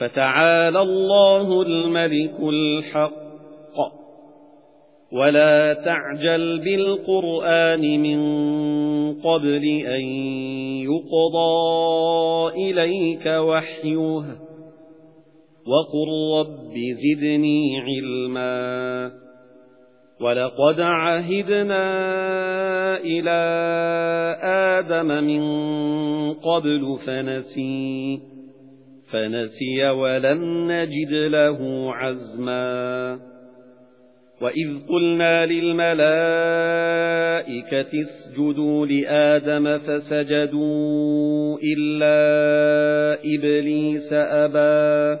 فَتَعَالَى اللَّهُ الْمَلِكُ الْحَقُّ. وَلَا تَعْجَلْ بِالْقُرْآنِ مِنْ قَبْلِ أَنْ يُقْضَى إِلَيْكَ وَحْيُهُ. وَقُلْ رَبِّ زِدْنِي عِلْمًا. وَلَقَدْ عَهِدْنَا إِلَى آدَمَ مِنْ قَبْلُ فَنَسِيَ. فَنَسِيَ وَلَمْ نَجِدْ لَهُ عَزْمًا. وَإِذْ قُلْنَا لِلْمَلَائِكَةِ اسْجُدُوا لِآدَمَ فَسَجَدُوا إِلَّا إِبْلِيسَ أَبَى.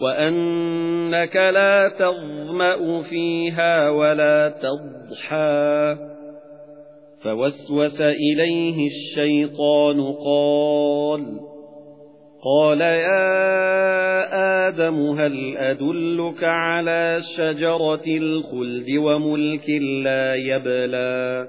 وَأَنَّكَ لَا تَظْمَأُ فِيهَا وَلَا تَضْحَى فَوَسْوَسَ إِلَيْهِ الشَّيْطَانُ قَالَ قَالَ يَا آدَمُ هَلْ أَدُلُّكَ عَلَى شَجَرَةِ الْخُلْدِ وَمُلْكٍ لَّا يَبْلَى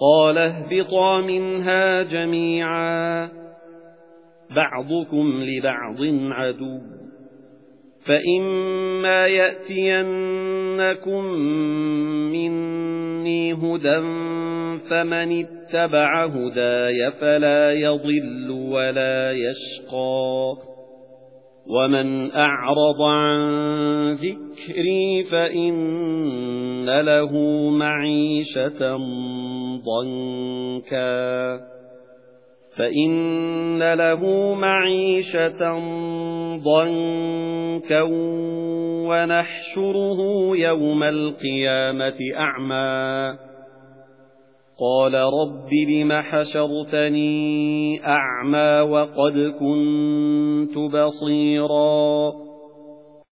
قَالَ اهْبِطَا مِنْهَا جَمِيعًا. بَعْضُكُمْ لِبَعْضٍ عَدُوٌّ. فَإِمَّا يَأْتِيَنَّكُم مِّنِّي هُدًى فَمَنِ اتَّبَعَ هُدَايَ فَلَا يَضِلُّ وَلَا يَشْقَى. وَمَنْ أَعْرَضَ عَنْ ذِكْرِي فَإِنَّ لَهُ مَعِيشَةً ضَنكًا. فَإِنَّ لَهُ مَعِيشَةً ضَنكًا وَنَحْشُرُهُ يَوْمَ الْقِيَامَةِ أَعْمَى. قَالَ رَبِّ لِمَ حَشَرْتَنِي أَعْمَى وَقَدْ كُنتُ بَصِيرًا